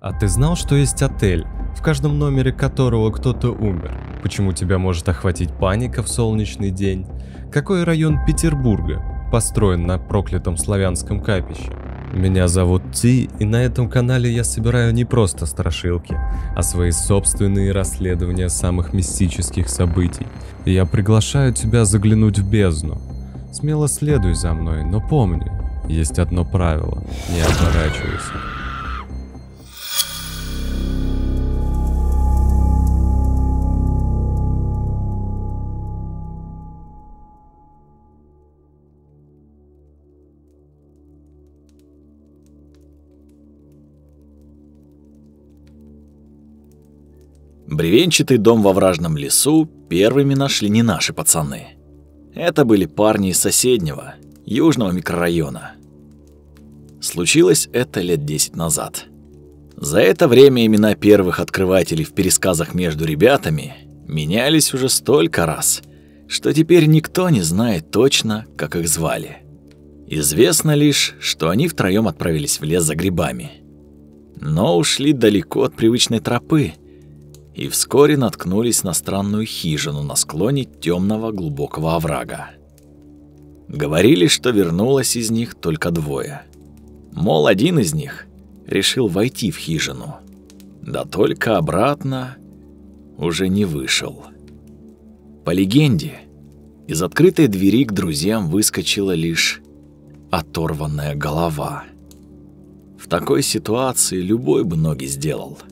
А ты знал, что есть отель, в каждом номере которого кто-то умер? Почему тебя может охватить паника в солнечный день? Какой район Петербурга построен на проклятом славянском капище? Меня зовут Ти, и на этом канале я собираю не просто страшилки, а свои собственные расследования самых мистических событий. И я приглашаю тебя заглянуть в бездну. Смело следуй за мной, но помни, есть одно правило – не оборачивайся. Бревенчатый дом во вражном лесу первыми нашли не наши пацаны. Это были парни из соседнего, южного микрорайона. Случилось это лет 10 назад. За это время имена первых открывателей в пересказах между ребятами менялись уже столько раз, что теперь никто не знает точно, как их звали. Известно лишь, что они втроем отправились в лес за грибами. Но ушли далеко от привычной тропы, и вскоре наткнулись на странную хижину на склоне темного глубокого оврага. Говорили, что вернулось из них только двое. Мол, один из них решил войти в хижину, да только обратно уже не вышел. По легенде, из открытой двери к друзьям выскочила лишь оторванная голова. В такой ситуации любой бы ноги сделал –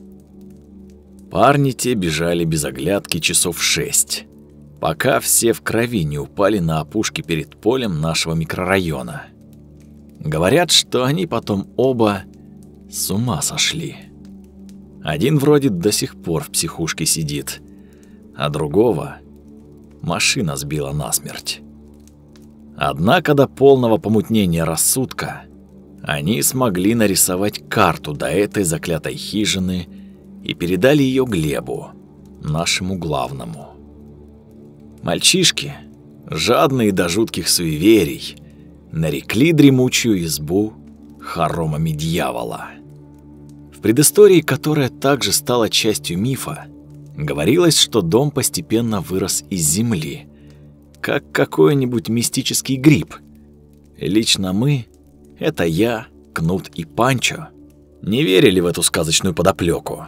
Парни те бежали без оглядки часов шесть, пока все в крови не упали на опушке перед полем нашего микрорайона. Говорят, что они потом оба с ума сошли. Один вроде до сих пор в психушке сидит, а другого машина сбила насмерть. Однако до полного помутнения рассудка они смогли нарисовать карту до этой заклятой хижины и передали ее Глебу, нашему главному. Мальчишки, жадные до жутких суеверий, нарекли дремучую избу хоромами дьявола. В предыстории, которая также стала частью мифа, говорилось, что дом постепенно вырос из земли, как какой-нибудь мистический гриб. Лично мы, это я, Кнут и Панчо, не верили в эту сказочную подоплеку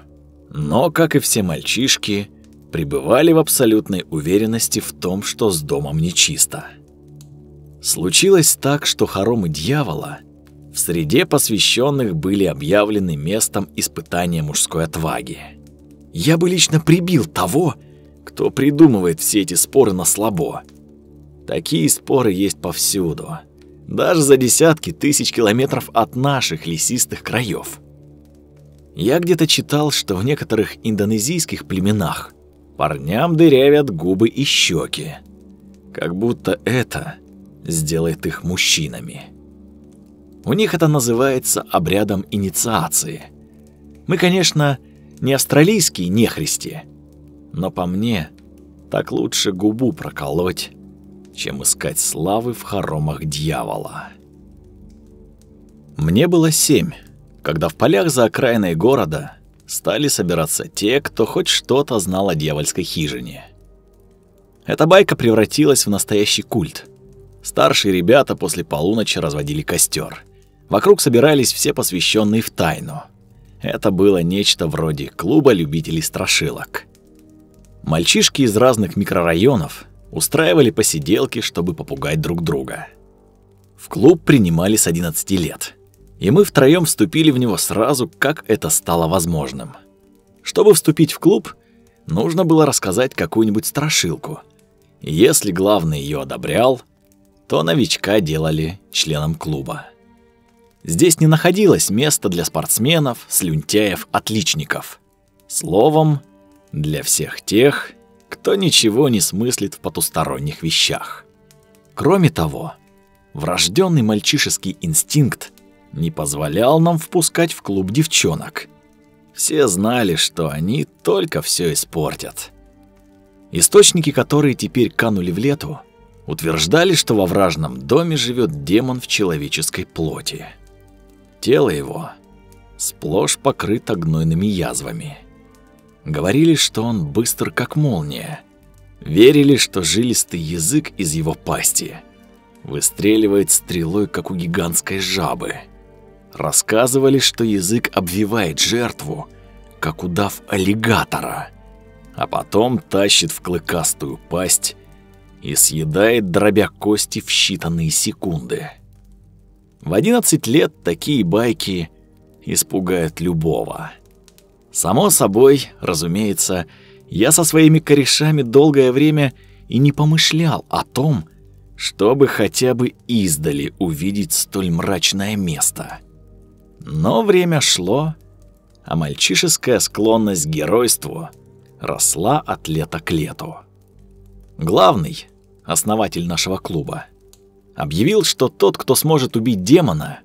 но, как и все мальчишки, пребывали в абсолютной уверенности в том, что с домом нечисто. Случилось так, что хоромы дьявола в среде посвященных были объявлены местом испытания мужской отваги. Я бы лично прибил того, кто придумывает все эти споры на слабо. Такие споры есть повсюду, даже за десятки тысяч километров от наших лесистых краев. Я где-то читал, что в некоторых индонезийских племенах парням дырявят губы и щеки, как будто это сделает их мужчинами. У них это называется обрядом инициации. Мы, конечно, не австралийские нехристи, но по мне так лучше губу проколоть, чем искать славы в хоромах дьявола. Мне было семь, когда в полях за окраиной города стали собираться те, кто хоть что-то знал о дьявольской хижине. Эта байка превратилась в настоящий культ. Старшие ребята после полуночи разводили костер. Вокруг собирались все посвященные в тайну. Это было нечто вроде клуба любителей страшилок. Мальчишки из разных микрорайонов устраивали посиделки, чтобы попугать друг друга. В клуб принимали с 11 лет и мы втроем вступили в него сразу, как это стало возможным. Чтобы вступить в клуб, нужно было рассказать какую-нибудь страшилку. Если главный ее одобрял, то новичка делали членом клуба. Здесь не находилось места для спортсменов, слюнтяев, отличников. Словом, для всех тех, кто ничего не смыслит в потусторонних вещах. Кроме того, врожденный мальчишеский инстинкт не позволял нам впускать в клуб девчонок. Все знали, что они только все испортят. Источники, которые теперь канули в лету, утверждали, что во вражном доме живет демон в человеческой плоти. Тело его сплошь покрыта гнойными язвами. Говорили, что он быстр, как молния. Верили, что жилистый язык из его пасти выстреливает стрелой, как у гигантской жабы. Рассказывали, что язык обвивает жертву, как удав аллигатора, а потом тащит в клыкастую пасть и съедает, дробя кости в считанные секунды. В 11 лет такие байки испугают любого. Само собой, разумеется, я со своими корешами долгое время и не помышлял о том, чтобы хотя бы издали увидеть столь мрачное место. Но время шло, а мальчишеская склонность к геройству росла от лета к лету. Главный, основатель нашего клуба, объявил, что тот, кто сможет убить демона,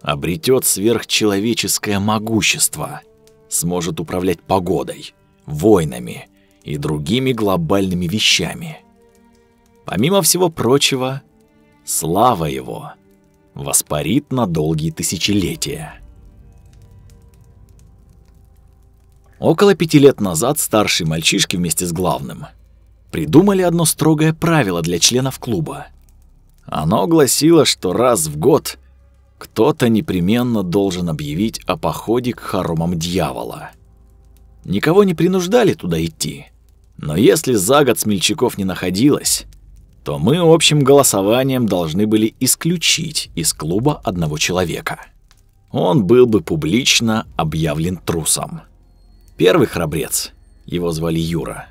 обретет сверхчеловеческое могущество, сможет управлять погодой, войнами и другими глобальными вещами. Помимо всего прочего, слава его воспарит на долгие тысячелетия. Около пяти лет назад старшие мальчишки вместе с главным придумали одно строгое правило для членов клуба. Оно гласило, что раз в год кто-то непременно должен объявить о походе к хоромам дьявола. Никого не принуждали туда идти, но если за год смельчаков не находилось, то мы общим голосованием должны были исключить из клуба одного человека. Он был бы публично объявлен трусом. Первый храбрец, его звали Юра,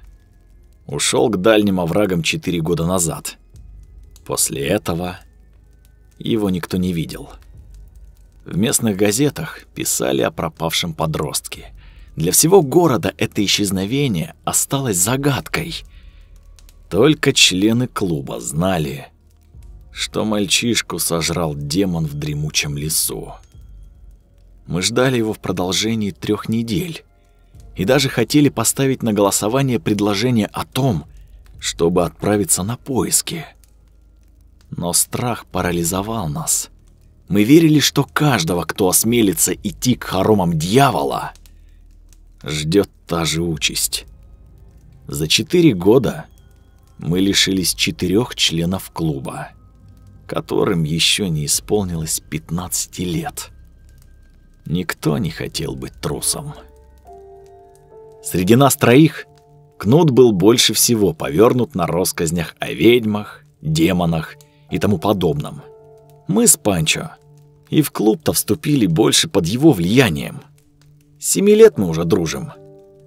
ушел к дальним оврагам четыре года назад. После этого его никто не видел. В местных газетах писали о пропавшем подростке. Для всего города это исчезновение осталось загадкой. Только члены клуба знали, что мальчишку сожрал демон в дремучем лесу. Мы ждали его в продолжении трех недель и даже хотели поставить на голосование предложение о том, чтобы отправиться на поиски. Но страх парализовал нас. Мы верили, что каждого, кто осмелится идти к хоромам дьявола, ждет та же участь. За четыре года мы лишились четырех членов клуба, которым еще не исполнилось 15 лет. Никто не хотел быть трусом. Среди нас троих Кнут был больше всего повернут на россказнях о ведьмах, демонах и тому подобном. Мы с Панчо и в клуб-то вступили больше под его влиянием. Семи лет мы уже дружим.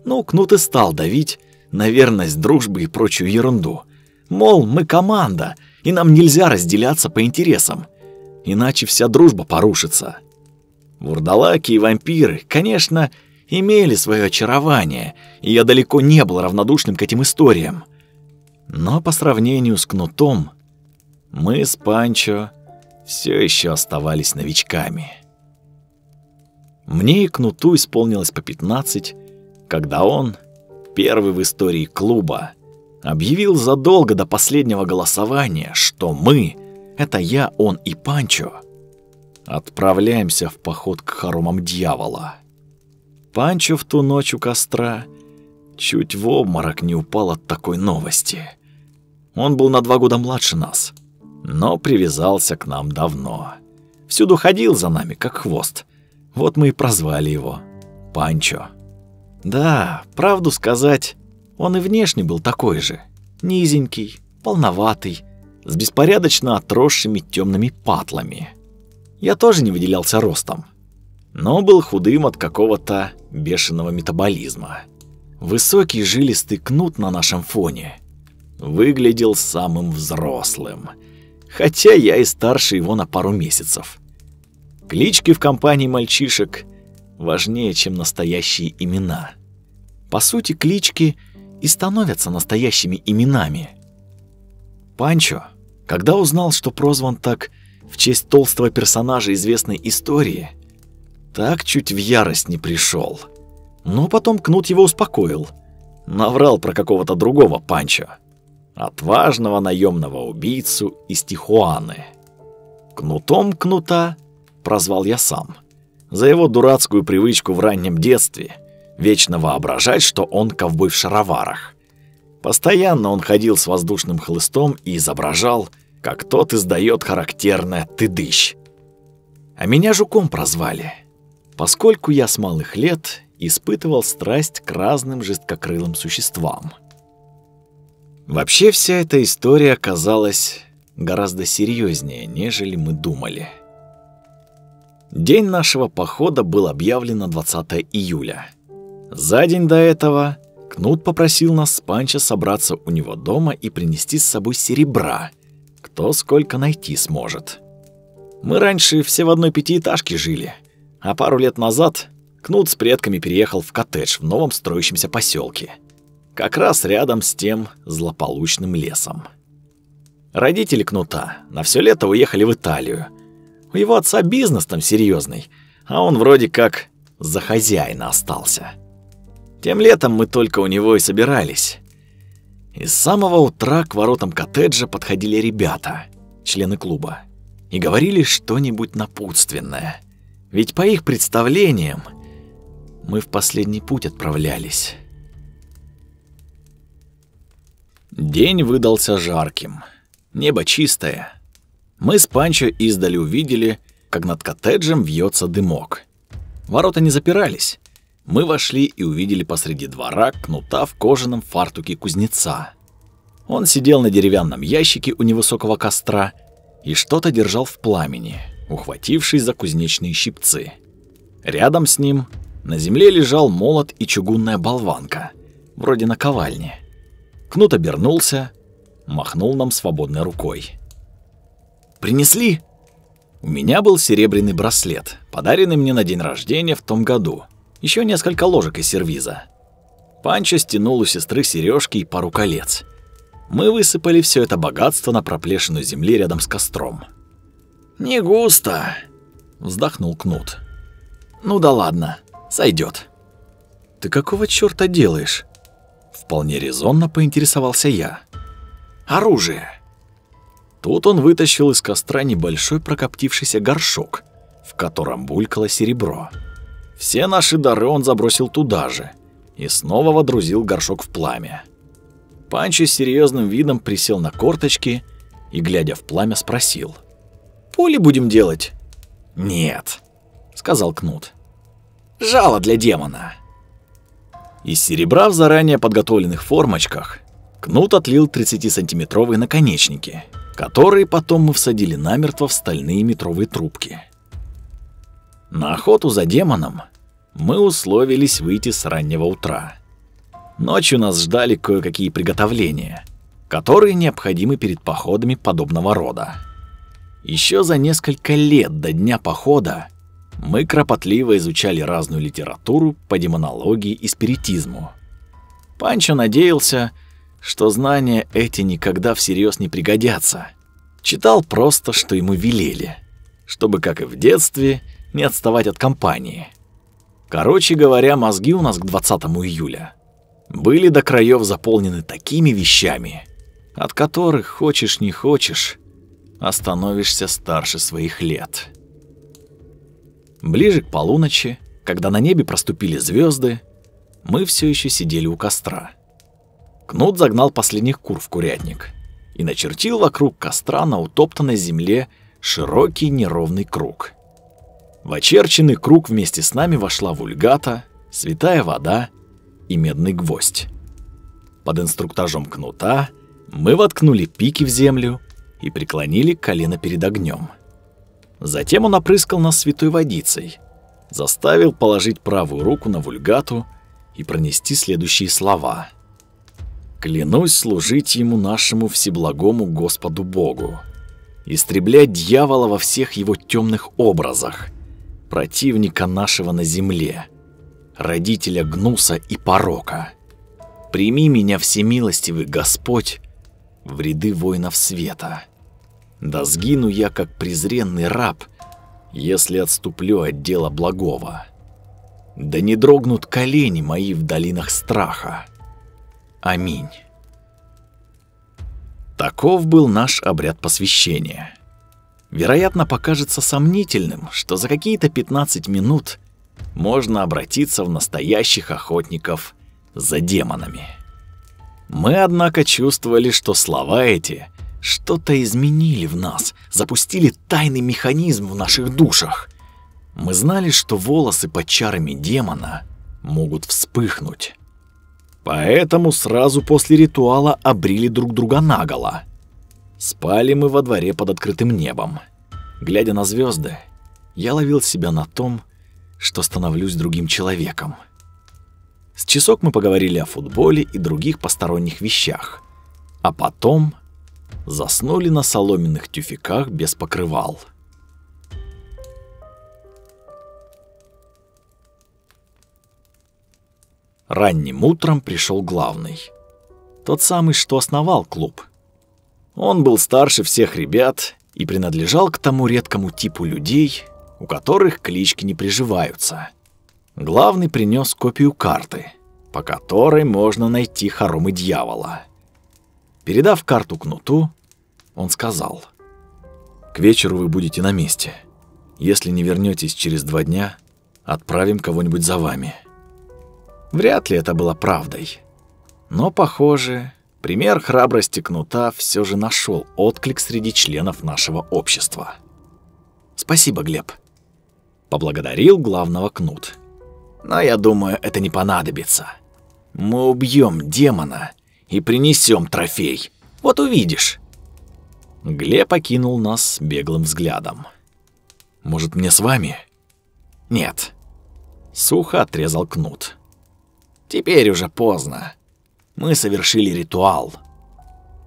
Ну, Кнут и стал давить на верность дружбы и прочую ерунду. Мол, мы команда, и нам нельзя разделяться по интересам, иначе вся дружба порушится. Вурдалаки и вампиры, конечно, имели свое очарование, и я далеко не был равнодушным к этим историям. Но по сравнению с Кнутом, мы с Панчо все еще оставались новичками. Мне и Кнуту исполнилось по 15, когда он, первый в истории клуба, объявил задолго до последнего голосования, что мы, это я, он и Панчо, отправляемся в поход к хоромам дьявола. Панчо в ту ночь у костра чуть в обморок не упал от такой новости. Он был на два года младше нас, но привязался к нам давно. Всюду ходил за нами, как хвост. Вот мы и прозвали его Панчо. Да, правду сказать, он и внешне был такой же. Низенький, полноватый, с беспорядочно отросшими темными патлами. Я тоже не выделялся ростом но был худым от какого-то бешеного метаболизма. Высокий жилистый кнут на нашем фоне выглядел самым взрослым, хотя я и старше его на пару месяцев. Клички в компании мальчишек важнее, чем настоящие имена. По сути, клички и становятся настоящими именами. Панчо, когда узнал, что прозван так в честь толстого персонажа известной истории, так чуть в ярость не пришел. Но потом Кнут его успокоил. Наврал про какого-то другого Панчо. Отважного наемного убийцу из Тихуаны. Кнутом Кнута прозвал я сам. За его дурацкую привычку в раннем детстве вечно воображать, что он ковбой в шароварах. Постоянно он ходил с воздушным хлыстом и изображал, как тот издает характерное «тыдыщ». А меня жуком прозвали, поскольку я с малых лет испытывал страсть к разным жесткокрылым существам. Вообще вся эта история оказалась гораздо серьезнее, нежели мы думали. День нашего похода был объявлен на 20 июля. За день до этого Кнут попросил нас с Панча собраться у него дома и принести с собой серебра, кто сколько найти сможет. Мы раньше все в одной пятиэтажке жили, а пару лет назад Кнут с предками переехал в коттедж в новом строящемся поселке, как раз рядом с тем злополучным лесом. Родители Кнута на все лето уехали в Италию. У его отца бизнес там серьезный, а он вроде как за хозяина остался. Тем летом мы только у него и собирались. И с самого утра к воротам коттеджа подходили ребята, члены клуба, и говорили что-нибудь напутственное. Ведь по их представлениям мы в последний путь отправлялись. День выдался жарким. Небо чистое. Мы с Панчо издали увидели, как над коттеджем вьется дымок. Ворота не запирались. Мы вошли и увидели посреди двора кнута в кожаном фартуке кузнеца. Он сидел на деревянном ящике у невысокого костра и что-то держал в пламени, ухватившись за кузнечные щипцы. Рядом с ним на земле лежал молот и чугунная болванка, вроде наковальни. Кнут обернулся, махнул нам свободной рукой. «Принесли?» У меня был серебряный браслет, подаренный мне на день рождения в том году. Еще несколько ложек из сервиза. Панчо стянул у сестры сережки и пару колец. Мы высыпали все это богатство на проплешину земли рядом с костром. «Не густо», — вздохнул Кнут. «Ну да ладно, сойдет. «Ты какого чёрта делаешь?» Вполне резонно поинтересовался я. «Оружие!» Тут он вытащил из костра небольшой прокоптившийся горшок, в котором булькало серебро. Все наши дары он забросил туда же и снова водрузил горшок в пламя. Панчо с серьезным видом присел на корточки и, глядя в пламя, спросил. «Пули будем делать?» «Нет», — сказал Кнут. «Жало для демона». Из серебра в заранее подготовленных формочках Кнут отлил 30-сантиметровые наконечники, которые потом мы всадили намертво в стальные метровые трубки. На охоту за демоном мы условились выйти с раннего утра. Ночью нас ждали кое-какие приготовления, которые необходимы перед походами подобного рода. Еще за несколько лет до дня похода мы кропотливо изучали разную литературу по демонологии и спиритизму. Панчо надеялся, что знания эти никогда всерьез не пригодятся. Читал просто, что ему велели, чтобы, как и в детстве, не отставать от компании. Короче говоря, мозги у нас к 20 июля были до краев заполнены такими вещами, от которых, хочешь не хочешь, остановишься старше своих лет. Ближе к полуночи, когда на небе проступили звезды, мы все еще сидели у костра. Кнут загнал последних кур в курятник и начертил вокруг костра на утоптанной земле широкий неровный круг. В очерченный круг вместе с нами вошла вульгата, святая вода и медный гвоздь. Под инструктажом кнута мы воткнули пики в землю и преклонили колено перед огнем. Затем он опрыскал нас святой водицей, заставил положить правую руку на вульгату и пронести следующие слова. «Клянусь служить ему нашему всеблагому Господу Богу, истреблять дьявола во всех его темных образах, противника нашего на земле, родителя гнуса и порока. Прими меня, всемилостивый Господь, в ряды воинов света». Да сгину я, как презренный раб, если отступлю от дела благого. Да не дрогнут колени мои в долинах страха. Аминь. Таков был наш обряд посвящения. вероятно, покажется сомнительным, что за какие-то 15 минут можно обратиться в настоящих охотников за демонами. Мы, однако, чувствовали, что слова эти что-то изменили в нас, запустили тайный механизм в наших душах. Мы знали, что волосы под чарами демона могут вспыхнуть. Поэтому сразу после ритуала обрили друг друга наголо. Спали мы во дворе под открытым небом. Глядя на звезды, я ловил себя на том, что становлюсь другим человеком. С часок мы поговорили о футболе и других посторонних вещах. А потом заснули на соломенных тюфяках без покрывал. Ранним утром пришел главный. Тот самый, что основал клуб. Он был старше всех ребят и принадлежал к тому редкому типу людей, у которых клички не приживаются. Главный принес копию карты, по которой можно найти хоромы дьявола. Передав карту кнуту, он сказал. «К вечеру вы будете на месте. Если не вернетесь через два дня, отправим кого-нибудь за вами». Вряд ли это было правдой. Но, похоже, пример храбрости кнута все же нашел отклик среди членов нашего общества. «Спасибо, Глеб», — поблагодарил главного кнут. «Но я думаю, это не понадобится. Мы убьем демона и принесем трофей. Вот увидишь». Глеб окинул нас беглым взглядом. «Может, мне с вами?» «Нет». Сухо отрезал кнут. Теперь уже поздно. Мы совершили ритуал.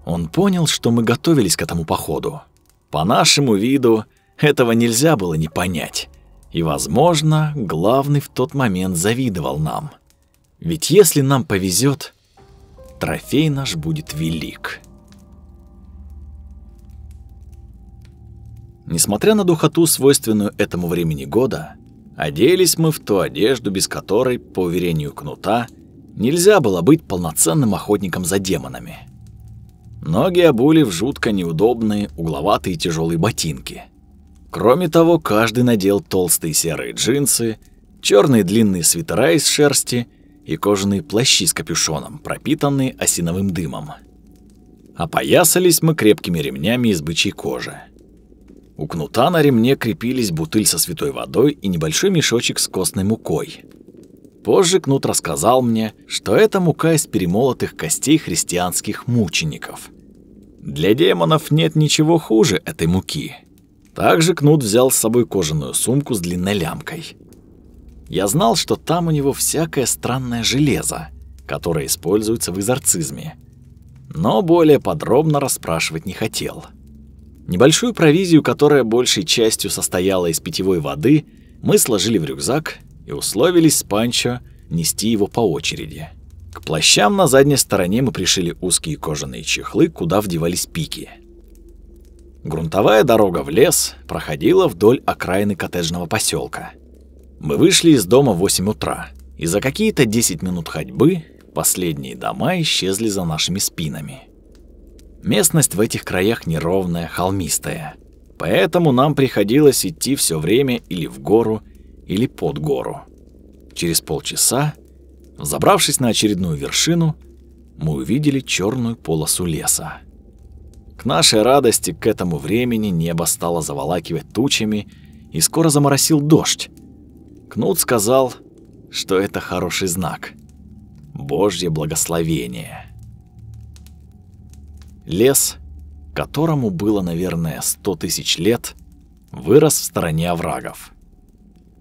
Он понял, что мы готовились к этому походу. По нашему виду этого нельзя было не понять. И, возможно, главный в тот момент завидовал нам. Ведь если нам повезет, трофей наш будет велик. Несмотря на духоту, свойственную этому времени года, Оделись мы в ту одежду, без которой, по уверению Кнута, нельзя было быть полноценным охотником за демонами. Ноги обули в жутко неудобные, угловатые тяжелые ботинки. Кроме того, каждый надел толстые серые джинсы, черные длинные свитера из шерсти и кожаные плащи с капюшоном, пропитанные осиновым дымом. Опоясались мы крепкими ремнями из бычьей кожи. У кнута на ремне крепились бутыль со святой водой и небольшой мешочек с костной мукой. Позже Кнут рассказал мне, что это мука из перемолотых костей христианских мучеников. Для демонов нет ничего хуже этой муки. Также Кнут взял с собой кожаную сумку с длинной лямкой. Я знал, что там у него всякое странное железо, которое используется в экзорцизме. Но более подробно расспрашивать не хотел. Небольшую провизию, которая большей частью состояла из питьевой воды, мы сложили в рюкзак и условились с Панчо нести его по очереди. К плащам на задней стороне мы пришили узкие кожаные чехлы, куда вдевались пики. Грунтовая дорога в лес проходила вдоль окраины коттеджного поселка. Мы вышли из дома в 8 утра, и за какие-то 10 минут ходьбы последние дома исчезли за нашими спинами. Местность в этих краях неровная, холмистая. Поэтому нам приходилось идти все время или в гору, или под гору. Через полчаса, забравшись на очередную вершину, мы увидели черную полосу леса. К нашей радости к этому времени небо стало заволакивать тучами, и скоро заморосил дождь. Кнут сказал, что это хороший знак. Божье благословение. Лес, которому было, наверное, сто тысяч лет, вырос в стороне оврагов.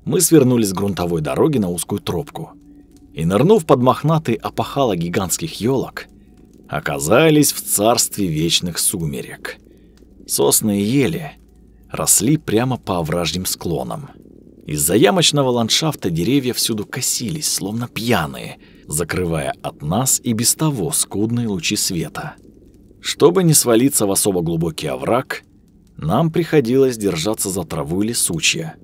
Мы свернули с грунтовой дороги на узкую тропку и, нырнув под мохнатые опахала гигантских елок, оказались в царстве вечных сумерек. Сосны и ели росли прямо по овражьим склонам. Из-за ямочного ландшафта деревья всюду косились, словно пьяные, закрывая от нас и без того скудные лучи света. Чтобы не свалиться в особо глубокий овраг, нам приходилось держаться за траву или сучья,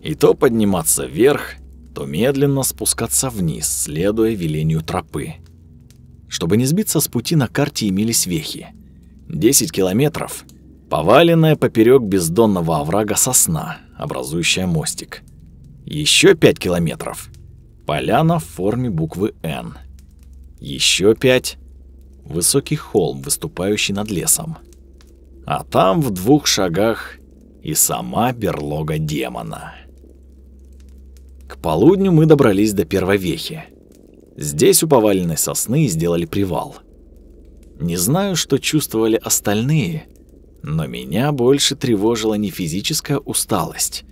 и то подниматься вверх, то медленно спускаться вниз, следуя велению тропы. Чтобы не сбиться с пути, на карте имелись вехи. 10 километров Поваленная поперек бездонного оврага сосна, образующая мостик. Еще пять километров. Поляна в форме буквы «Н». Еще пять. Высокий холм, выступающий над лесом. А там в двух шагах и сама берлога демона. К полудню мы добрались до первой вехи. Здесь у поваленной сосны сделали привал. Не знаю, что чувствовали остальные, но меня больше тревожила не физическая усталость,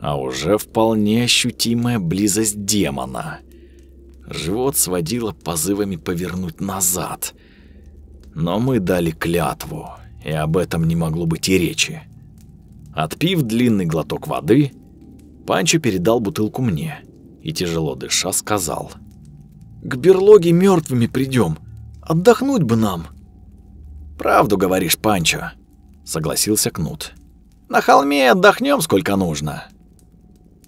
а уже вполне ощутимая близость демона. Живот сводило позывами повернуть назад. Но мы дали клятву, и об этом не могло быть и речи. Отпив длинный глоток воды, Панчо передал бутылку мне и, тяжело дыша, сказал. «К берлоге мертвыми придем. Отдохнуть бы нам». «Правду говоришь, Панчо», — согласился Кнут. «На холме отдохнем сколько нужно».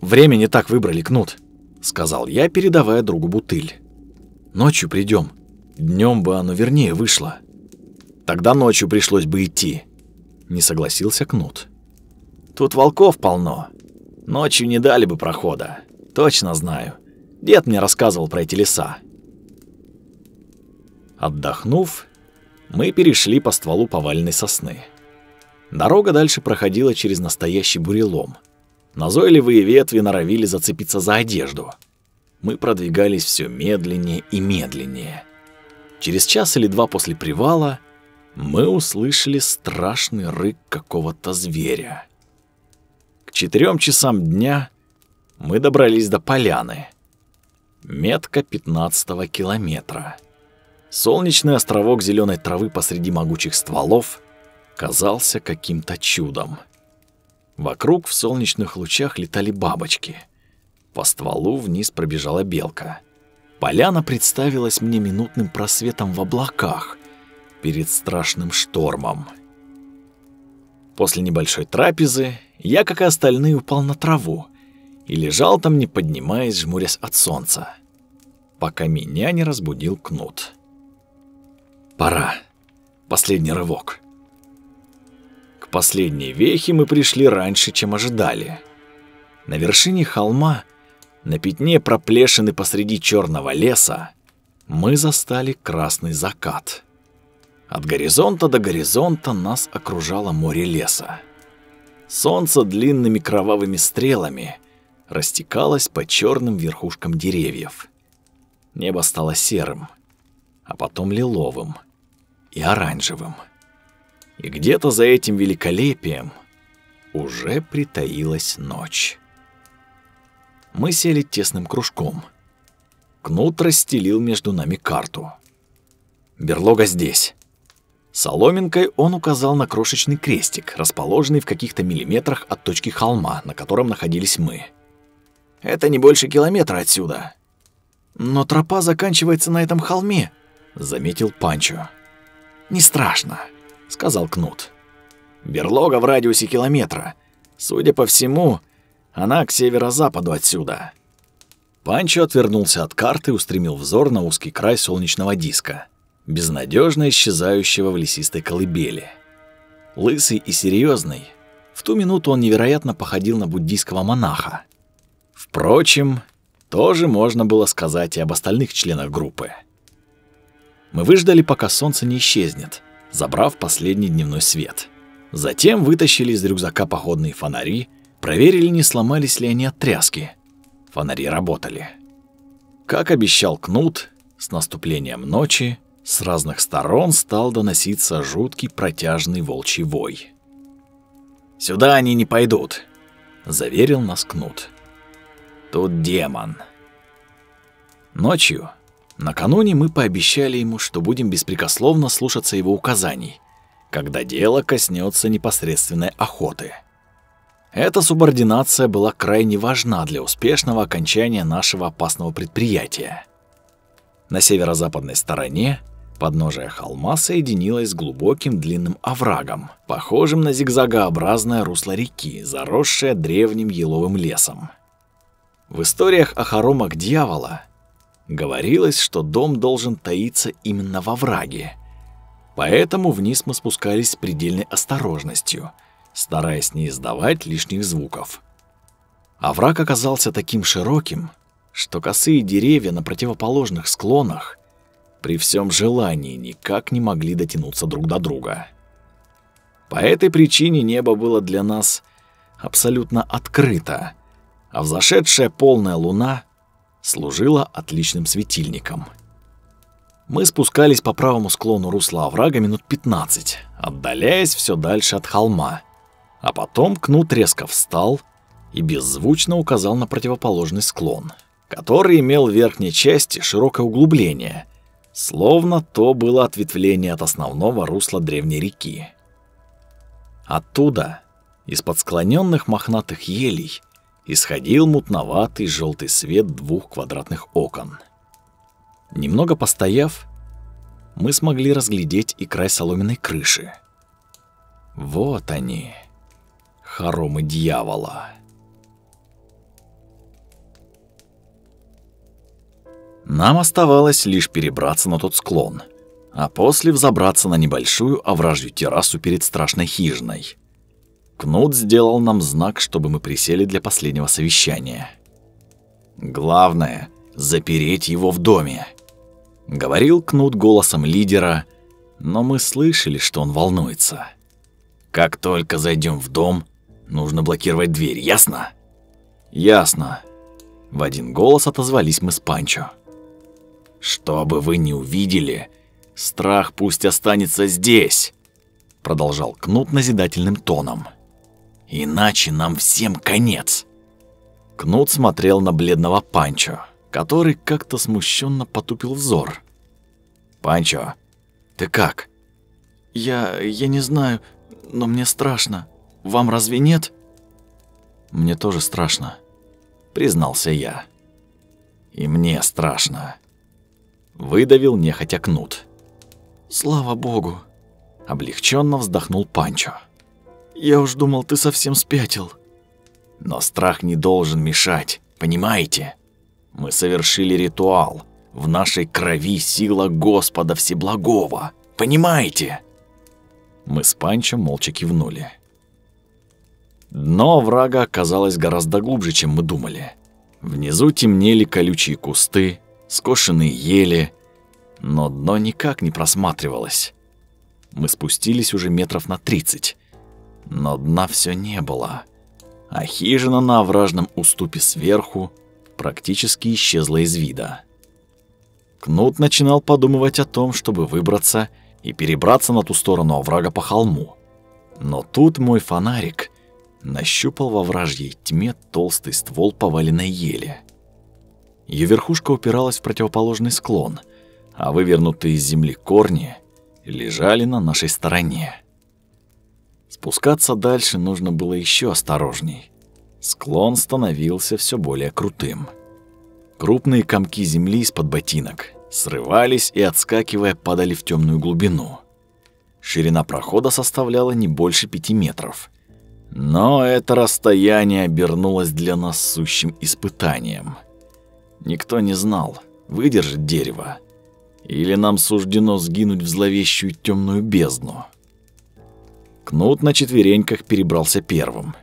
«Время не так выбрали, Кнут», — сказал я, передавая другу бутыль. «Ночью придем. Днем бы оно вернее вышло». «Тогда ночью пришлось бы идти», — не согласился Кнут. Тут волков полно. Ночью не дали бы прохода. Точно знаю. Дед мне рассказывал про эти леса. Отдохнув, мы перешли по стволу поваленной сосны. Дорога дальше проходила через настоящий бурелом. Назойливые ветви норовили зацепиться за одежду. Мы продвигались все медленнее и медленнее. Через час или два после привала мы услышали страшный рык какого-то зверя четырем часам дня мы добрались до поляны. Метка 15 километра. Солнечный островок зеленой травы посреди могучих стволов казался каким-то чудом. Вокруг в солнечных лучах летали бабочки. По стволу вниз пробежала белка. Поляна представилась мне минутным просветом в облаках перед страшным штормом. После небольшой трапезы я, как и остальные, упал на траву и лежал там, не поднимаясь, жмурясь от солнца, пока меня не разбудил кнут. Пора. Последний рывок. Последней вехе мы пришли раньше, чем ожидали. На вершине холма, на пятне проплешины посреди черного леса, мы застали красный закат. От горизонта до горизонта нас окружало море леса. Солнце длинными кровавыми стрелами растекалось по черным верхушкам деревьев. Небо стало серым, а потом лиловым и оранжевым. И где-то за этим великолепием уже притаилась ночь. Мы сели тесным кружком. Кнут расстелил между нами карту. «Берлога здесь», Соломинкой он указал на крошечный крестик, расположенный в каких-то миллиметрах от точки холма, на котором находились мы. «Это не больше километра отсюда». «Но тропа заканчивается на этом холме», — заметил Панчо. «Не страшно», — сказал Кнут. «Берлога в радиусе километра. Судя по всему, она к северо-западу отсюда». Панчо отвернулся от карты и устремил взор на узкий край солнечного диска безнадежно исчезающего в лесистой колыбели. Лысый и серьезный, в ту минуту он невероятно походил на буддийского монаха. Впрочем, тоже можно было сказать и об остальных членах группы. Мы выждали, пока солнце не исчезнет, забрав последний дневной свет. Затем вытащили из рюкзака походные фонари, проверили, не сломались ли они от тряски. Фонари работали. Как обещал Кнут, с наступлением ночи с разных сторон стал доноситься жуткий протяжный волчий вой. «Сюда они не пойдут», — заверил нас Кнут. «Тут демон». Ночью, накануне мы пообещали ему, что будем беспрекословно слушаться его указаний, когда дело коснется непосредственной охоты. Эта субординация была крайне важна для успешного окончания нашего опасного предприятия. На северо-западной стороне Подножие холма соединилось с глубоким длинным оврагом, похожим на зигзагообразное русло реки, заросшее древним еловым лесом. В историях о хоромах дьявола говорилось, что дом должен таиться именно во враге. Поэтому вниз мы спускались с предельной осторожностью, стараясь не издавать лишних звуков. Овраг оказался таким широким, что косые деревья на противоположных склонах при всем желании никак не могли дотянуться друг до друга. По этой причине небо было для нас абсолютно открыто, а взошедшая полная луна служила отличным светильником. Мы спускались по правому склону русла оврага минут 15, отдаляясь все дальше от холма. А потом Кнут резко встал и беззвучно указал на противоположный склон — который имел в верхней части широкое углубление, словно то было ответвление от основного русла древней реки. Оттуда, из-под склоненных мохнатых елей, исходил мутноватый желтый свет двух квадратных окон. Немного постояв, мы смогли разглядеть и край соломенной крыши. Вот они, хоромы дьявола. Нам оставалось лишь перебраться на тот склон, а после взобраться на небольшую овражью террасу перед страшной хижиной. Кнут сделал нам знак, чтобы мы присели для последнего совещания. «Главное — запереть его в доме», — говорил Кнут голосом лидера, но мы слышали, что он волнуется. «Как только зайдем в дом, нужно блокировать дверь, ясно?» «Ясно», — в один голос отозвались мы с Панчо. Что бы вы ни увидели, страх пусть останется здесь, продолжал Кнут назидательным тоном. Иначе нам всем конец. Кнут смотрел на бледного Панчо, который как-то смущенно потупил взор. Панчо, ты как? Я я не знаю, но мне страшно. Вам разве нет? Мне тоже страшно, признался я. И мне страшно. Выдавил нехотя кнут. «Слава богу!» Облегченно вздохнул Панчо. «Я уж думал, ты совсем спятил». «Но страх не должен мешать, понимаете? Мы совершили ритуал. В нашей крови сила Господа Всеблагого. Понимаете?» Мы с Панчо молча кивнули. Дно врага оказалось гораздо глубже, чем мы думали. Внизу темнели колючие кусты, скошенные ели, но дно никак не просматривалось. Мы спустились уже метров на тридцать, но дна все не было, а хижина на овражном уступе сверху практически исчезла из вида. Кнут начинал подумывать о том, чтобы выбраться и перебраться на ту сторону оврага по холму. Но тут мой фонарик нащупал во вражьей тьме толстый ствол поваленной ели. Ее верхушка упиралась в противоположный склон, а вывернутые из земли корни лежали на нашей стороне. Спускаться дальше нужно было еще осторожней. Склон становился все более крутым. Крупные комки земли из-под ботинок срывались и, отскакивая, падали в темную глубину. Ширина прохода составляла не больше пяти метров. Но это расстояние обернулось для нас сущим испытанием. Никто не знал, выдержит дерево, или нам суждено сгинуть в зловещую темную бездну. Кнут на четвереньках перебрался первым.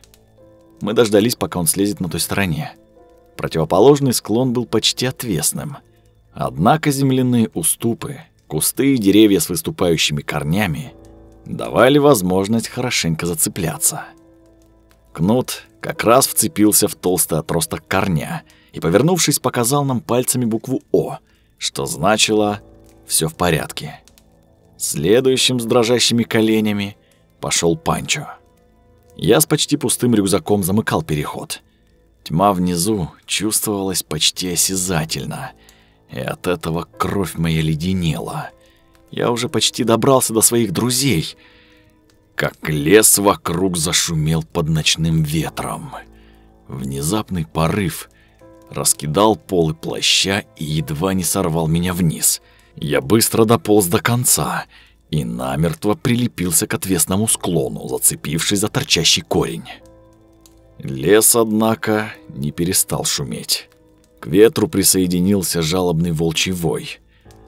Мы дождались, пока он слезет на той стороне. Противоположный склон был почти отвесным. Однако земляные уступы, кусты и деревья с выступающими корнями давали возможность хорошенько зацепляться. Кнут как раз вцепился в толстый отросток корня — и, повернувшись, показал нам пальцами букву «О», что значило «все в порядке». Следующим с дрожащими коленями пошел Панчо. Я с почти пустым рюкзаком замыкал переход. Тьма внизу чувствовалась почти осязательно, и от этого кровь моя леденела. Я уже почти добрался до своих друзей, как лес вокруг зашумел под ночным ветром. Внезапный порыв раскидал полы плаща и едва не сорвал меня вниз. Я быстро дополз до конца и намертво прилепился к отвесному склону, зацепившись за торчащий корень. Лес, однако, не перестал шуметь. К ветру присоединился жалобный волчий вой.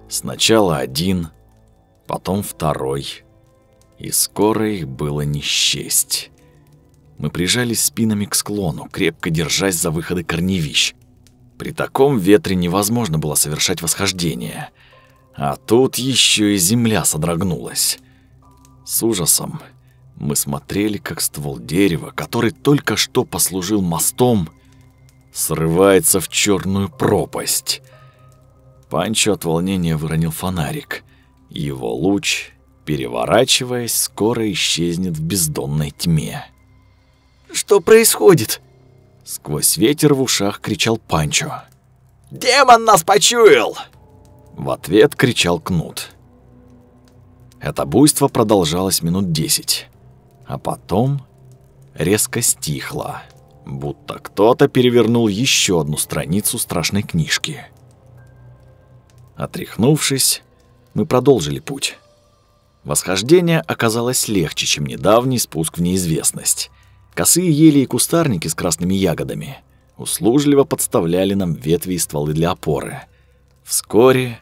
Сначала один, потом второй. И скоро их было не счесть. Мы прижались спинами к склону, крепко держась за выходы корневищ. При таком ветре невозможно было совершать восхождение. А тут еще и земля содрогнулась. С ужасом мы смотрели, как ствол дерева, который только что послужил мостом, срывается в черную пропасть. Панчо от волнения выронил фонарик. Его луч, переворачиваясь, скоро исчезнет в бездонной тьме. «Что происходит?» Сквозь ветер в ушах кричал Панчо. «Демон нас почуял!» В ответ кричал Кнут. Это буйство продолжалось минут десять, а потом резко стихло, будто кто-то перевернул еще одну страницу страшной книжки. Отряхнувшись, мы продолжили путь. Восхождение оказалось легче, чем недавний спуск в неизвестность. Косые ели и кустарники с красными ягодами услужливо подставляли нам ветви и стволы для опоры. Вскоре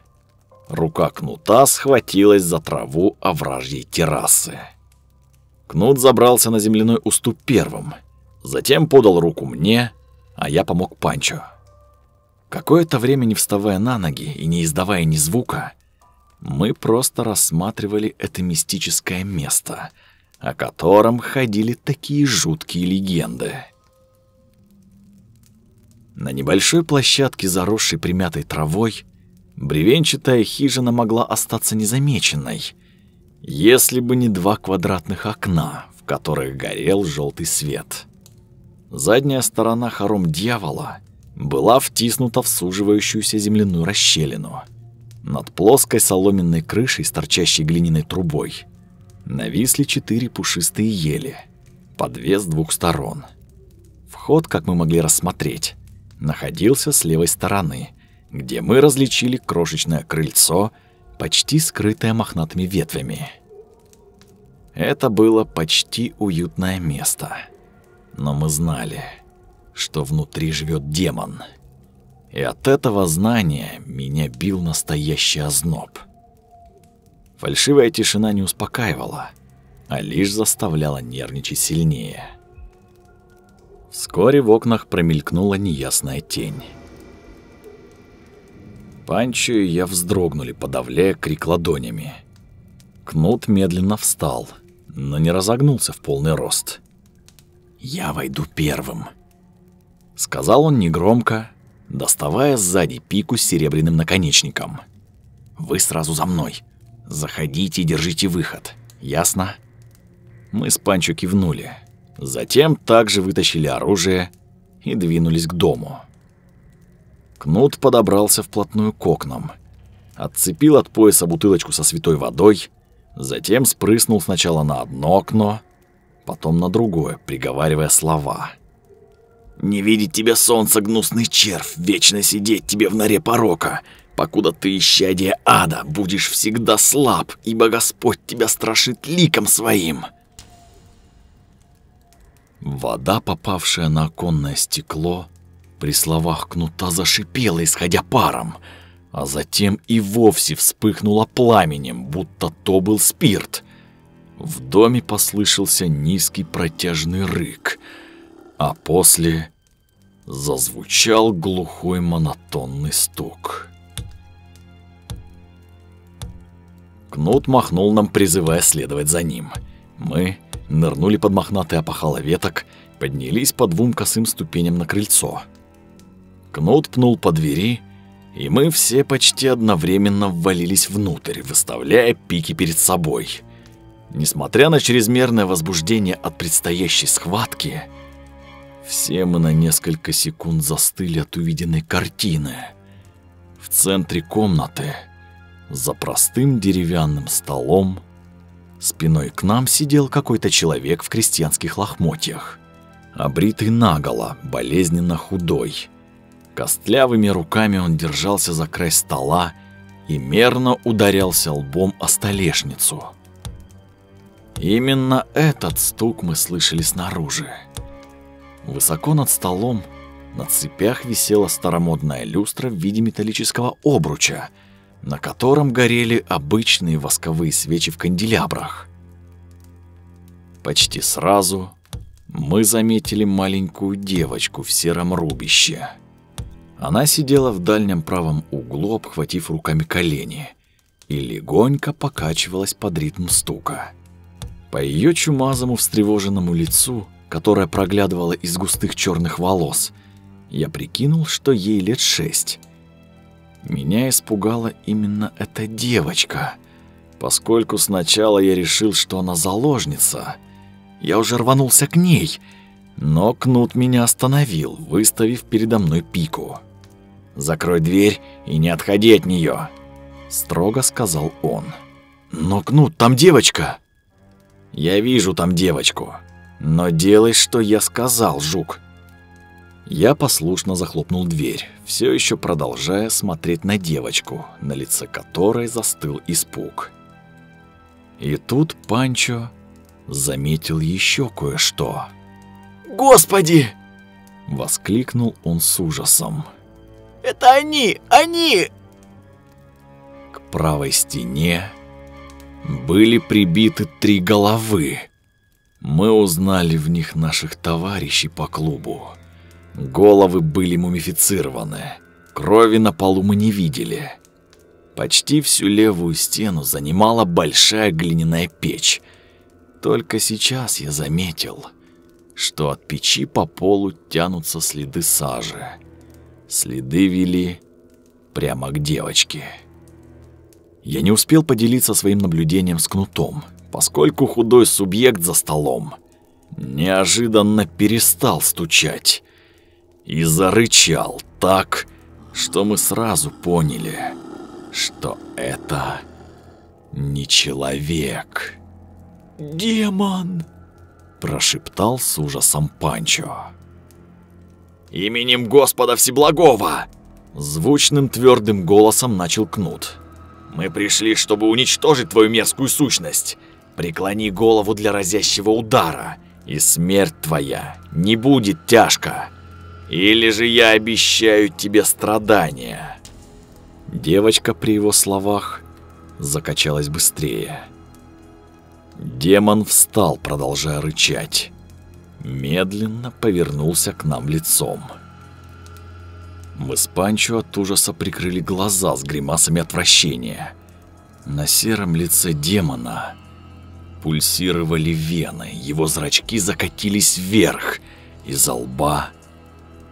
рука кнута схватилась за траву овражьей террасы. Кнут забрался на земляной уступ первым, затем подал руку мне, а я помог Панчо. Какое-то время не вставая на ноги и не издавая ни звука, мы просто рассматривали это мистическое место, о котором ходили такие жуткие легенды. На небольшой площадке, заросшей примятой травой, бревенчатая хижина могла остаться незамеченной, если бы не два квадратных окна, в которых горел желтый свет. Задняя сторона хором дьявола была втиснута в суживающуюся земляную расщелину. Над плоской соломенной крышей с торчащей глиняной трубой нависли четыре пушистые ели, по две с двух сторон. Вход, как мы могли рассмотреть, находился с левой стороны, где мы различили крошечное крыльцо, почти скрытое мохнатыми ветвями. Это было почти уютное место. Но мы знали, что внутри живет демон. И от этого знания меня бил настоящий озноб. Фальшивая тишина не успокаивала, а лишь заставляла нервничать сильнее. Вскоре в окнах промелькнула неясная тень. Панчо и я вздрогнули, подавляя крик ладонями. Кнут медленно встал, но не разогнулся в полный рост. «Я войду первым», сказал он негромко, доставая сзади пику с серебряным наконечником. Вы сразу за мной. Заходите и держите выход. Ясно? Мы с Панчо кивнули. Затем также вытащили оружие и двинулись к дому. Кнут подобрался вплотную к окнам, отцепил от пояса бутылочку со святой водой, затем спрыснул сначала на одно окно, потом на другое, приговаривая слова — не видеть тебя солнце, гнусный червь, вечно сидеть тебе в норе порока, покуда ты, исчадие ада, будешь всегда слаб, ибо Господь тебя страшит ликом своим». Вода, попавшая на оконное стекло, при словах кнута зашипела, исходя паром, а затем и вовсе вспыхнула пламенем, будто то был спирт. В доме послышался низкий протяжный рык — а после зазвучал глухой монотонный стук. Кнут махнул нам, призывая следовать за ним. Мы нырнули под мохнатые опахало веток, поднялись по двум косым ступеням на крыльцо. Кнут пнул по двери, и мы все почти одновременно ввалились внутрь, выставляя пики перед собой. Несмотря на чрезмерное возбуждение от предстоящей схватки, все мы на несколько секунд застыли от увиденной картины. В центре комнаты, за простым деревянным столом, спиной к нам сидел какой-то человек в крестьянских лохмотьях, обритый наголо, болезненно худой. Костлявыми руками он держался за край стола и мерно ударялся лбом о столешницу. Именно этот стук мы слышали снаружи. Высоко над столом на цепях висела старомодная люстра в виде металлического обруча, на котором горели обычные восковые свечи в канделябрах. Почти сразу мы заметили маленькую девочку в сером рубище. Она сидела в дальнем правом углу, обхватив руками колени, и легонько покачивалась под ритм стука. По ее чумазому встревоженному лицу, которое проглядывало из густых черных волос, я прикинул, что ей лет шесть. Меня испугала именно эта девочка, поскольку сначала я решил, что она заложница. Я уже рванулся к ней, но Кнут меня остановил, выставив передо мной пику. «Закрой дверь и не отходи от нее, строго сказал он. «Но, Кнут, там девочка!» «Я вижу там девочку, но делай, что я сказал, жук!» Я послушно захлопнул дверь, все еще продолжая смотреть на девочку, на лице которой застыл испуг. И тут Панчо заметил еще кое-что. Господи! Воскликнул он с ужасом. Это они! Они! К правой стене были прибиты три головы. Мы узнали в них наших товарищей по клубу. Головы были мумифицированы. Крови на полу мы не видели. Почти всю левую стену занимала большая глиняная печь. Только сейчас я заметил, что от печи по полу тянутся следы сажи. Следы вели прямо к девочке. Я не успел поделиться своим наблюдением с кнутом, поскольку худой субъект за столом неожиданно перестал стучать и зарычал так, что мы сразу поняли, что это не человек. Демон! Прошептал с ужасом Панчо. Именем Господа Всеблагого! Звучным твердым голосом начал Кнут. Мы пришли, чтобы уничтожить твою мерзкую сущность. Преклони голову для разящего удара, и смерть твоя не будет тяжка. Или же я обещаю тебе страдания. Девочка при его словах закачалась быстрее. Демон встал, продолжая рычать. Медленно повернулся к нам лицом. Мы с Панчо от ужаса прикрыли глаза с гримасами отвращения. На сером лице демона пульсировали вены, его зрачки закатились вверх, из лба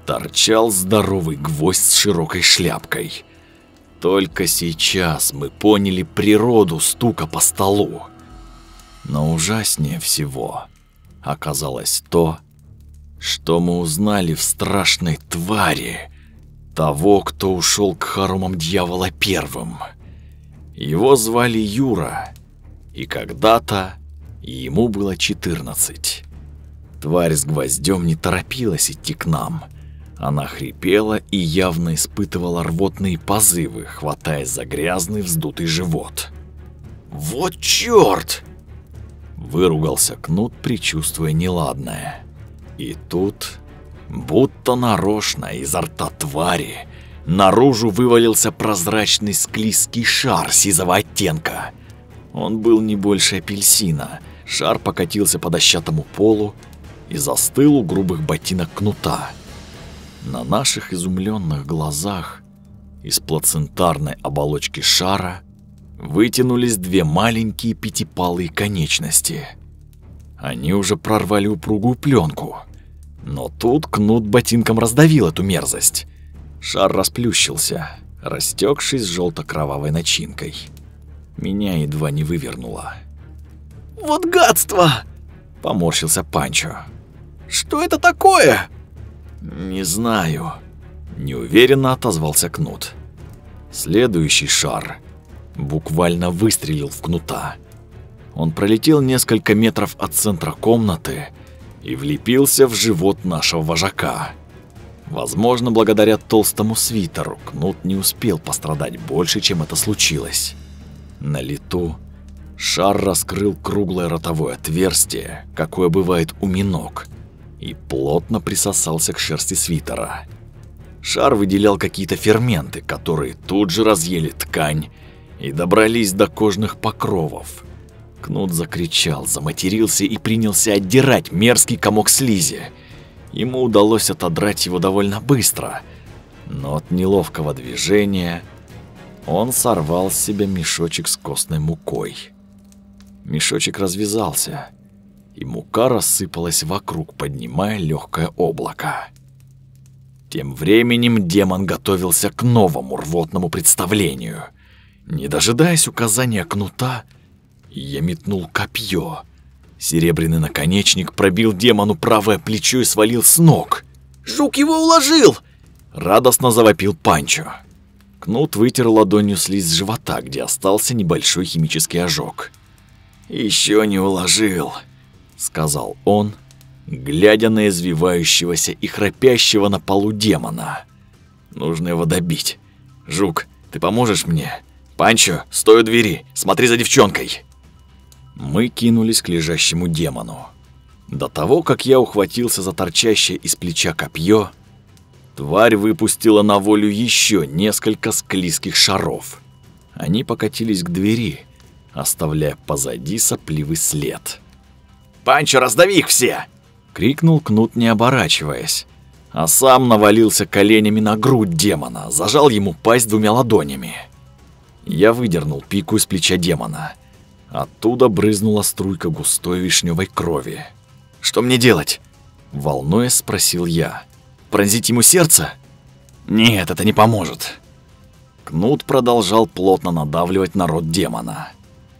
торчал здоровый гвоздь с широкой шляпкой. Только сейчас мы поняли природу стука по столу. Но ужаснее всего оказалось то, что мы узнали в страшной твари того, кто ушел к хоромам дьявола первым. Его звали Юра, и когда-то ему было 14. Тварь с гвоздем не торопилась идти к нам. Она хрипела и явно испытывала рвотные позывы, хватаясь за грязный вздутый живот. «Вот чёрт!» Выругался Кнут, предчувствуя неладное. И тут, будто нарочно изо рта твари, наружу вывалился прозрачный склизкий шар сизого оттенка. Он был не больше апельсина. Шар покатился по дощатому полу и застыл у грубых ботинок Кнута. На наших изумленных глазах из плацентарной оболочки шара вытянулись две маленькие пятипалые конечности. Они уже прорвали упругую пленку. Но тут кнут ботинком раздавил эту мерзость. Шар расплющился, растекшись желто-кровавой начинкой. Меня едва не вывернуло. «Вот гадство!» — поморщился Панчо. «Что это такое?» «Не знаю», — неуверенно отозвался Кнут. Следующий шар буквально выстрелил в Кнута. Он пролетел несколько метров от центра комнаты и влепился в живот нашего вожака. Возможно, благодаря толстому свитеру Кнут не успел пострадать больше, чем это случилось. На лету шар раскрыл круглое ротовое отверстие, какое бывает у миног, и плотно присосался к шерсти свитера. Шар выделял какие-то ферменты, которые тут же разъели ткань и добрались до кожных покровов. Кнут закричал, заматерился и принялся отдирать мерзкий комок слизи. Ему удалось отодрать его довольно быстро, но от неловкого движения он сорвал с себя мешочек с костной мукой. Мешочек развязался, и мука рассыпалась вокруг, поднимая легкое облако. Тем временем демон готовился к новому рвотному представлению. Не дожидаясь указания кнута, я метнул копье. Серебряный наконечник пробил демону правое плечо и свалил с ног. «Жук его уложил!» Радостно завопил Панчо. Кнут вытер ладонью слизь с живота, где остался небольшой химический ожог. «Еще не уложил», — сказал он, глядя на извивающегося и храпящего на полу демона. Нужно его добить. Жук, ты поможешь мне? Панчо, стой у двери, смотри за девчонкой. Мы кинулись к лежащему демону. До того, как я ухватился за торчащее из плеча копье, тварь выпустила на волю еще несколько склизких шаров. Они покатились к двери, оставляя позади сопливый след. «Панчо, раздави их все!» крикнул Кнут, не оборачиваясь, а сам навалился коленями на грудь демона, зажал ему пасть двумя ладонями. Я выдернул пику из плеча демона. Оттуда брызнула струйка густой вишневой крови. «Что мне делать?» Волнуясь, спросил я. «Пронзить ему сердце?» «Нет, это не поможет». Кнут продолжал плотно надавливать на рот демона.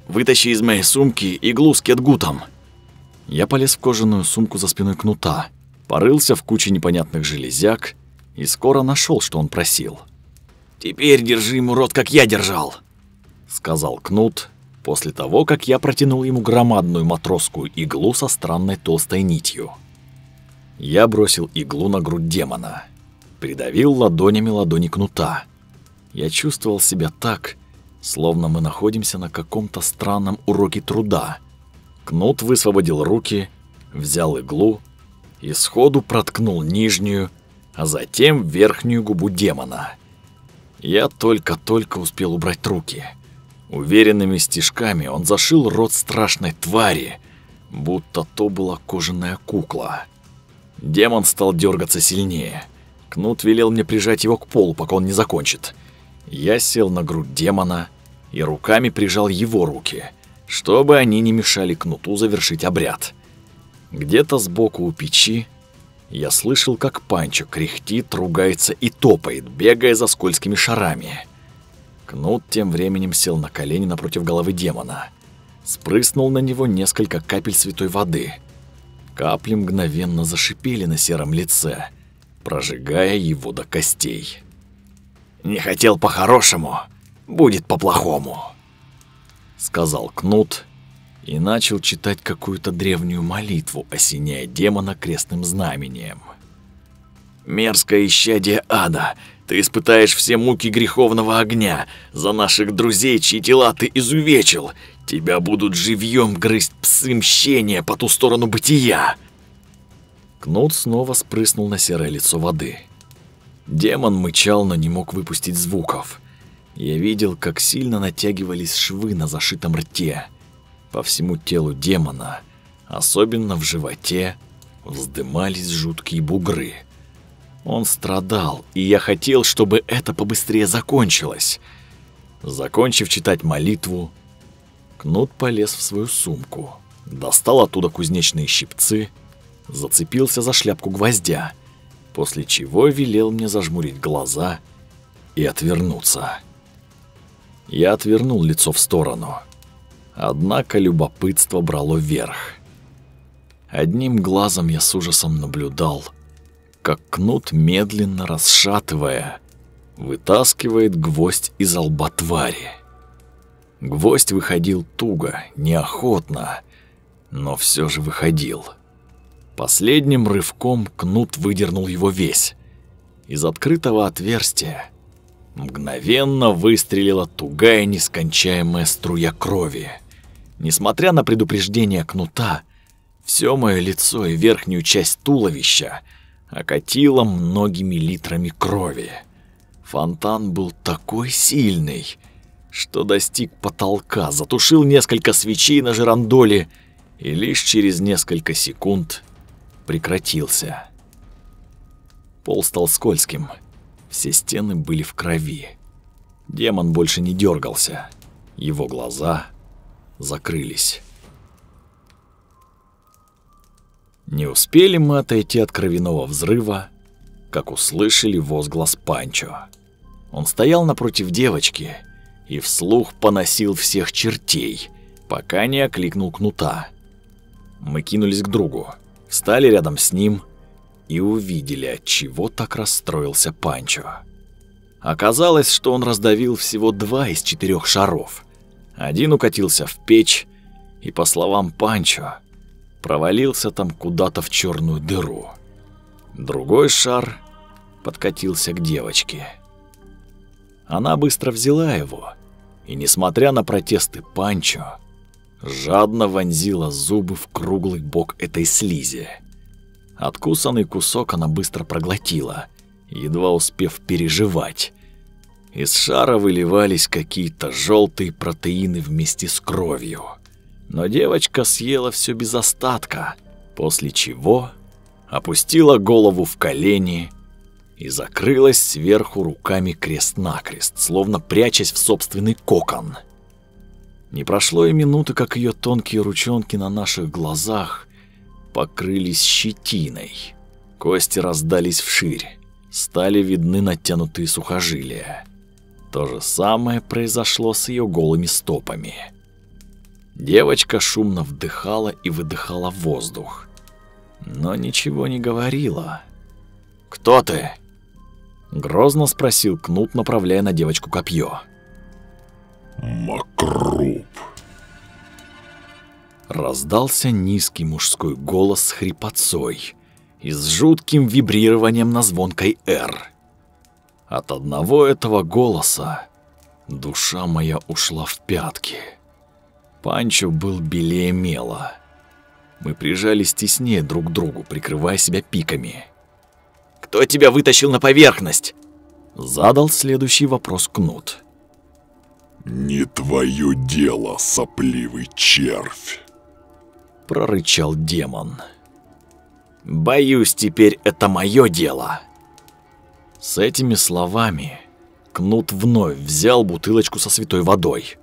«Вытащи из моей сумки иглу с кетгутом», я полез в кожаную сумку за спиной кнута, порылся в куче непонятных железяк и скоро нашел, что он просил. «Теперь держи ему рот, как я держал», — сказал кнут после того, как я протянул ему громадную матросскую иглу со странной толстой нитью. Я бросил иглу на грудь демона, придавил ладонями ладони кнута. Я чувствовал себя так, словно мы находимся на каком-то странном уроке труда — Кнут высвободил руки, взял иглу и сходу проткнул нижнюю, а затем верхнюю губу демона. Я только-только успел убрать руки. Уверенными стежками он зашил рот страшной твари, будто то была кожаная кукла. Демон стал дергаться сильнее. Кнут велел мне прижать его к полу, пока он не закончит. Я сел на грудь демона и руками прижал его руки — чтобы они не мешали кнуту завершить обряд. Где-то сбоку у печи я слышал, как Панчо кряхтит, ругается и топает, бегая за скользкими шарами. Кнут тем временем сел на колени напротив головы демона. Спрыснул на него несколько капель святой воды. Капли мгновенно зашипели на сером лице, прожигая его до костей. «Не хотел по-хорошему, будет по-плохому», сказал Кнут и начал читать какую-то древнюю молитву, осеняя демона крестным знамением. «Мерзкое исчадие ада, ты испытаешь все муки греховного огня за наших друзей, чьи тела ты изувечил. Тебя будут живьем грызть псы мщения по ту сторону бытия». Кнут снова спрыснул на серое лицо воды. Демон мычал, но не мог выпустить звуков. Я видел, как сильно натягивались швы на зашитом рте. По всему телу демона, особенно в животе, вздымались жуткие бугры. Он страдал, и я хотел, чтобы это побыстрее закончилось. Закончив читать молитву, Кнут полез в свою сумку, достал оттуда кузнечные щипцы, зацепился за шляпку гвоздя, после чего велел мне зажмурить глаза и отвернуться. Я отвернул лицо в сторону. Однако любопытство брало верх. Одним глазом я с ужасом наблюдал, как кнут, медленно расшатывая, вытаскивает гвоздь из лба твари. Гвоздь выходил туго, неохотно, но все же выходил. Последним рывком кнут выдернул его весь. Из открытого отверстия Мгновенно выстрелила тугая нескончаемая струя крови. Несмотря на предупреждение кнута, все мое лицо и верхнюю часть туловища окатило многими литрами крови. Фонтан был такой сильный, что достиг потолка, затушил несколько свечей на жерандоле и лишь через несколько секунд прекратился. Пол стал скользким, все стены были в крови. Демон больше не дергался, его глаза закрылись. Не успели мы отойти от кровяного взрыва, как услышали возглас Панчо. Он стоял напротив девочки и вслух поносил всех чертей, пока не окликнул кнута. Мы кинулись к другу, встали рядом с ним и увидели, от чего так расстроился Панчо. Оказалось, что он раздавил всего два из четырех шаров. Один укатился в печь, и, по словам Панчо, провалился там куда-то в черную дыру. Другой шар подкатился к девочке. Она быстро взяла его и, несмотря на протесты Панчо, жадно вонзила зубы в круглый бок этой слизи. Откусанный кусок она быстро проглотила, едва успев переживать. Из шара выливались какие-то желтые протеины вместе с кровью. Но девочка съела все без остатка, после чего опустила голову в колени и закрылась сверху руками крест-накрест, словно прячась в собственный кокон. Не прошло и минуты, как ее тонкие ручонки на наших глазах покрылись щетиной. Кости раздались вширь, стали видны натянутые сухожилия. То же самое произошло с ее голыми стопами. Девочка шумно вдыхала и выдыхала воздух, но ничего не говорила. «Кто ты?» — грозно спросил Кнут, направляя на девочку копье. «Макруп», Раздался низкий мужской голос с хрипотцой и с жутким вибрированием на звонкой «Р». От одного этого голоса душа моя ушла в пятки. Панчо был белее мела. Мы прижались теснее друг к другу, прикрывая себя пиками. «Кто тебя вытащил на поверхность?» Задал следующий вопрос Кнут. «Не твое дело, сопливый червь!» Прорычал демон. «Боюсь, теперь это мое дело!» С этими словами Кнут вновь взял бутылочку со святой водой.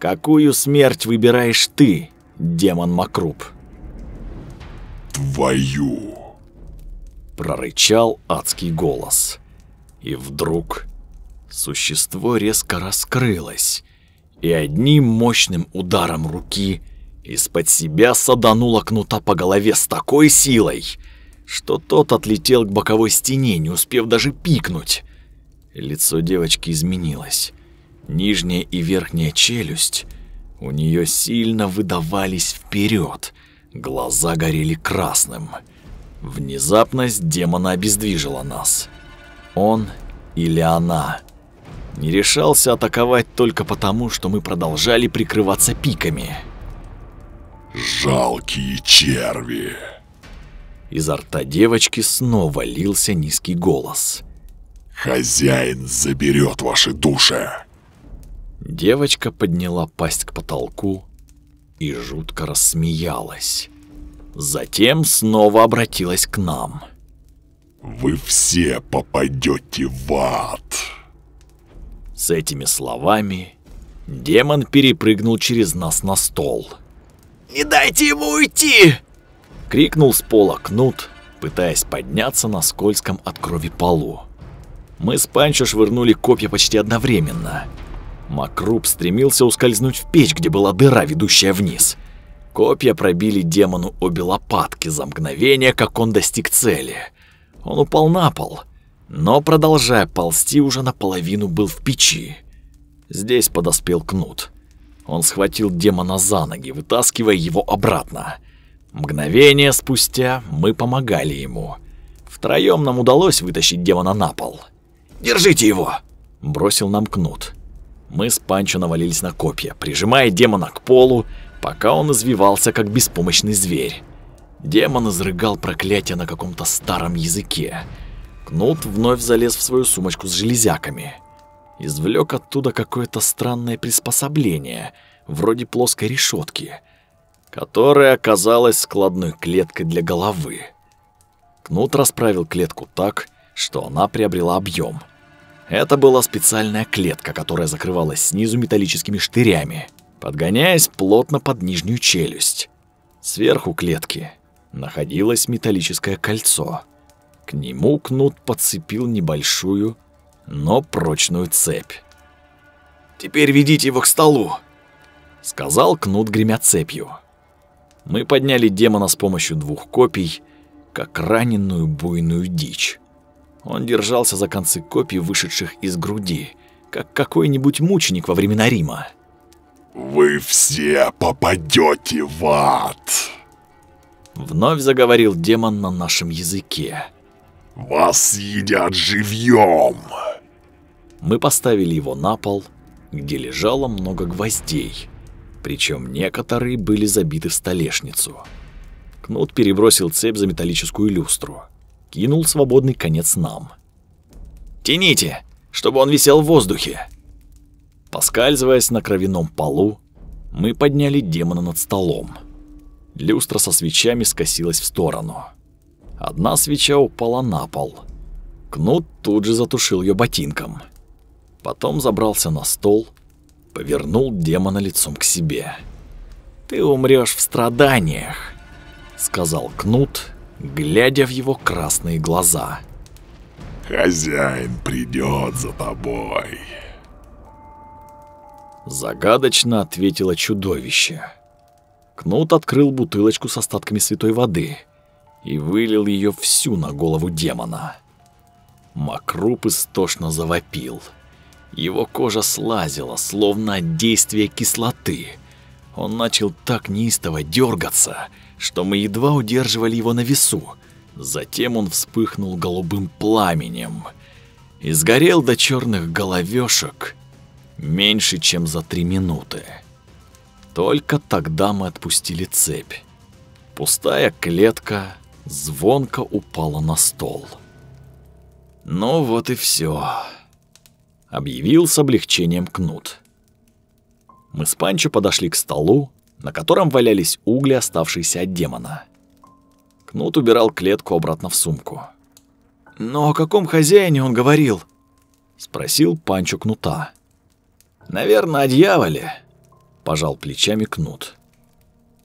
Какую смерть выбираешь ты, демон Макруп? Твою. Прорычал адский голос. И вдруг существо резко раскрылось, и одним мощным ударом руки из-под себя садануло кнута по голове с такой силой, что тот отлетел к боковой стене, не успев даже пикнуть. Лицо девочки изменилось. Нижняя и верхняя челюсть у нее сильно выдавались вперед, глаза горели красным. Внезапность демона обездвижила нас. Он или она не решался атаковать только потому, что мы продолжали прикрываться пиками. «Жалкие черви!» Изо рта девочки снова лился низкий голос. «Хозяин заберет ваши души!» Девочка подняла пасть к потолку и жутко рассмеялась. Затем снова обратилась к нам. «Вы все попадете в ад!» С этими словами демон перепрыгнул через нас на стол. «Не дайте ему уйти!» — крикнул с пола Кнут, пытаясь подняться на скользком от крови полу. Мы с Панчо швырнули копья почти одновременно — Макруп стремился ускользнуть в печь, где была дыра, ведущая вниз. Копья пробили демону обе лопатки за мгновение, как он достиг цели. Он упал на пол, но, продолжая ползти, уже наполовину был в печи. Здесь подоспел Кнут. Он схватил демона за ноги, вытаскивая его обратно. Мгновение спустя мы помогали ему. Втроем нам удалось вытащить демона на пол. «Держите его!» – бросил нам Кнут. Мы с Панчо навалились на копья, прижимая демона к полу, пока он извивался, как беспомощный зверь. Демон изрыгал проклятие на каком-то старом языке. Кнут вновь залез в свою сумочку с железяками. Извлек оттуда какое-то странное приспособление, вроде плоской решетки, которая оказалась складной клеткой для головы. Кнут расправил клетку так, что она приобрела объем. Это была специальная клетка, которая закрывалась снизу металлическими штырями, подгоняясь плотно под нижнюю челюсть. Сверху клетки находилось металлическое кольцо. К нему Кнут подцепил небольшую, но прочную цепь. «Теперь ведите его к столу», — сказал Кнут, гремя цепью. Мы подняли демона с помощью двух копий, как раненую буйную дичь. Он держался за концы копий, вышедших из груди, как какой-нибудь мученик во времена Рима. «Вы все попадете в ад!» Вновь заговорил демон на нашем языке. «Вас съедят живьем!» Мы поставили его на пол, где лежало много гвоздей, причем некоторые были забиты в столешницу. Кнут перебросил цепь за металлическую люстру, кинул свободный конец нам. «Тяните, чтобы он висел в воздухе!» Поскальзываясь на кровяном полу, мы подняли демона над столом. Люстра со свечами скосилась в сторону. Одна свеча упала на пол. Кнут тут же затушил ее ботинком. Потом забрался на стол, повернул демона лицом к себе. «Ты умрешь в страданиях», — сказал Кнут, глядя в его красные глаза. «Хозяин придет за тобой». Загадочно ответило чудовище. Кнут открыл бутылочку с остатками святой воды и вылил ее всю на голову демона. Макруп истошно завопил. Его кожа слазила, словно от действия кислоты. Он начал так неистово дергаться, что мы едва удерживали его на весу. Затем он вспыхнул голубым пламенем и сгорел до черных головешек меньше, чем за три минуты. Только тогда мы отпустили цепь. Пустая клетка звонко упала на стол. Ну вот и все, объявил с облегчением Кнут. Мы с Панчо подошли к столу, на котором валялись угли, оставшиеся от демона. Кнут убирал клетку обратно в сумку. «Но о каком хозяине он говорил?» — спросил Панчо Кнута. «Наверное, о дьяволе», — пожал плечами Кнут.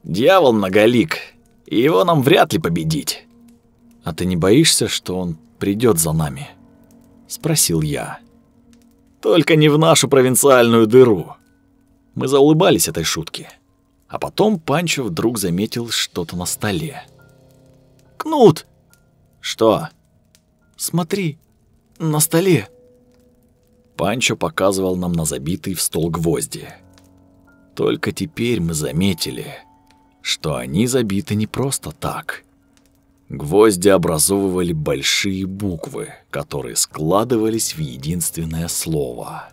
«Дьявол многолик, и его нам вряд ли победить». «А ты не боишься, что он придет за нами?» — спросил я. «Только не в нашу провинциальную дыру». Мы заулыбались этой шутке. А потом Панчо вдруг заметил что-то на столе. «Кнут!» «Что?» «Смотри, на столе!» Панчо показывал нам на забитый в стол гвозди. Только теперь мы заметили, что они забиты не просто так. Гвозди образовывали большие буквы, которые складывались в единственное слово.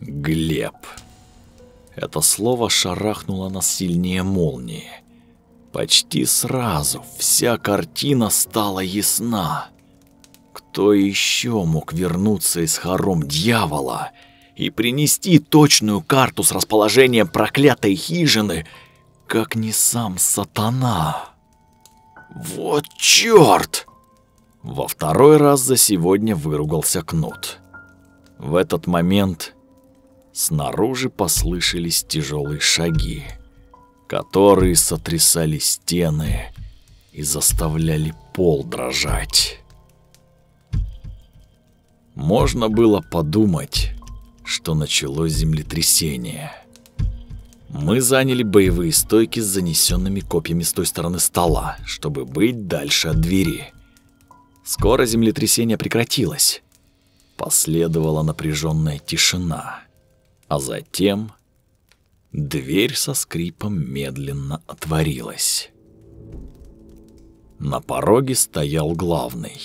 «Глеб». Это слово шарахнуло нас сильнее молнии. Почти сразу вся картина стала ясна. Кто еще мог вернуться из хором дьявола и принести точную карту с расположением проклятой хижины, как не сам сатана? Вот чёрт! Во второй раз за сегодня выругался Кнут. В этот момент снаружи послышались тяжелые шаги, которые сотрясали стены и заставляли пол дрожать. Можно было подумать, что началось землетрясение. Мы заняли боевые стойки с занесенными копьями с той стороны стола, чтобы быть дальше от двери. Скоро землетрясение прекратилось. Последовала напряженная тишина. А затем дверь со скрипом медленно отворилась. На пороге стоял главный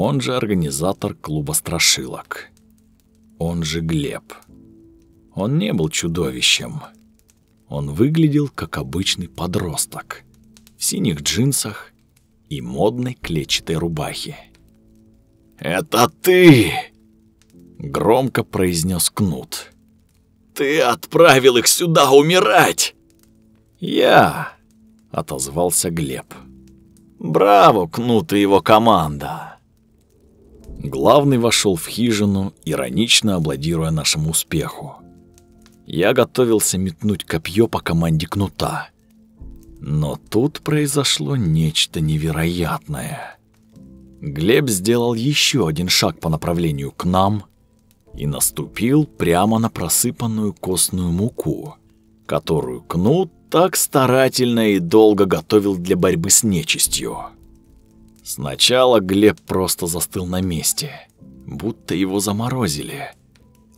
он же организатор клуба страшилок. Он же Глеб. Он не был чудовищем. Он выглядел как обычный подросток. в синих джинсах и модной клетчатой рубахе. «Это ты!» — громко произнес Кнут. «Ты отправил их сюда умирать!» «Я!» — отозвался Глеб. «Браво, Кнут и его команда!» Главный вошел в хижину, иронично обладируя нашему успеху. Я готовился метнуть копье по команде Кнута. Но тут произошло нечто невероятное. Глеб сделал еще один шаг по направлению к нам и наступил прямо на просыпанную костную муку, которую Кнут так старательно и долго готовил для борьбы с нечистью. Сначала Глеб просто застыл на месте, будто его заморозили.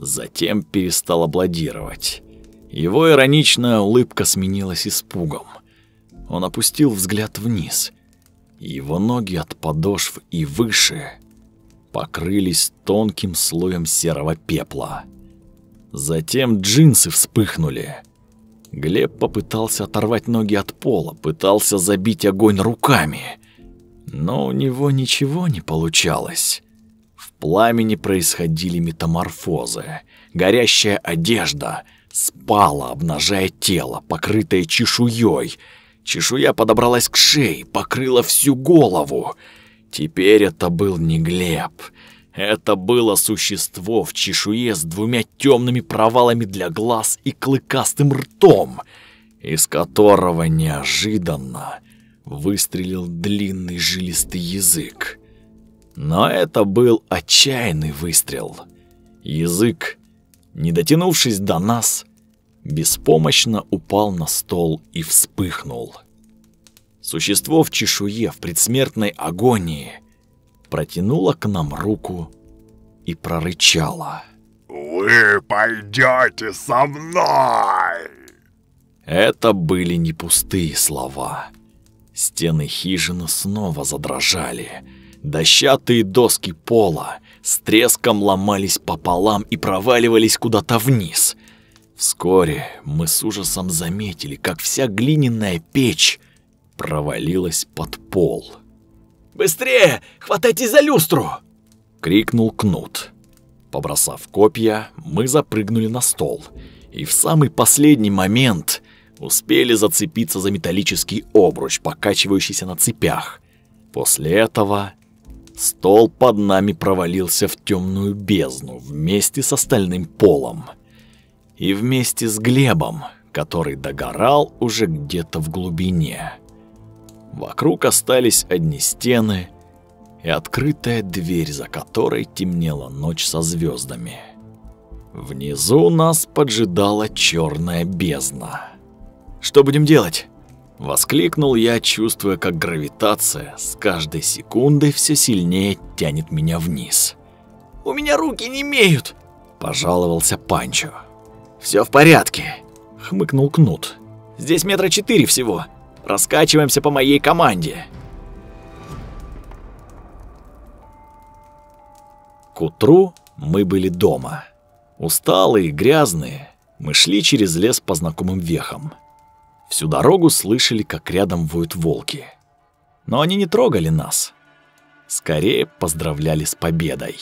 Затем перестал аплодировать. Его ироничная улыбка сменилась испугом. Он опустил взгляд вниз. Его ноги от подошв и выше покрылись тонким слоем серого пепла. Затем джинсы вспыхнули. Глеб попытался оторвать ноги от пола, пытался забить огонь руками — но у него ничего не получалось. Пламени происходили метаморфозы. Горящая одежда спала, обнажая тело, покрытое чешуей. Чешуя подобралась к шее, покрыла всю голову. Теперь это был не Глеб. Это было существо в чешуе с двумя темными провалами для глаз и клыкастым ртом, из которого неожиданно выстрелил длинный жилистый язык. Но это был отчаянный выстрел. Язык, не дотянувшись до нас, беспомощно упал на стол и вспыхнул. Существо в чешуе в предсмертной агонии протянуло к нам руку и прорычало. «Вы пойдете со мной!» Это были не пустые слова. Стены хижины снова задрожали. Дощатые доски пола с треском ломались пополам и проваливались куда-то вниз. Вскоре мы с ужасом заметили, как вся глиняная печь провалилась под пол. «Быстрее! Хватайтесь за люстру!» — крикнул Кнут. Побросав копья, мы запрыгнули на стол, и в самый последний момент успели зацепиться за металлический обруч, покачивающийся на цепях. После этого стол под нами провалился в темную бездну вместе с остальным полом. И вместе с Глебом, который догорал уже где-то в глубине. Вокруг остались одни стены и открытая дверь, за которой темнела ночь со звездами. Внизу нас поджидала черная бездна. Что будем делать? Воскликнул я, чувствуя, как гравитация с каждой секундой все сильнее тянет меня вниз. «У меня руки не имеют!» – пожаловался Панчо. «Все в порядке», – хмыкнул Кнут. «Здесь метра четыре всего. Раскачиваемся по моей команде». К утру мы были дома. Усталые, грязные, мы шли через лес по знакомым вехам. Всю дорогу слышали, как рядом воют волки. Но они не трогали нас. Скорее поздравляли с победой.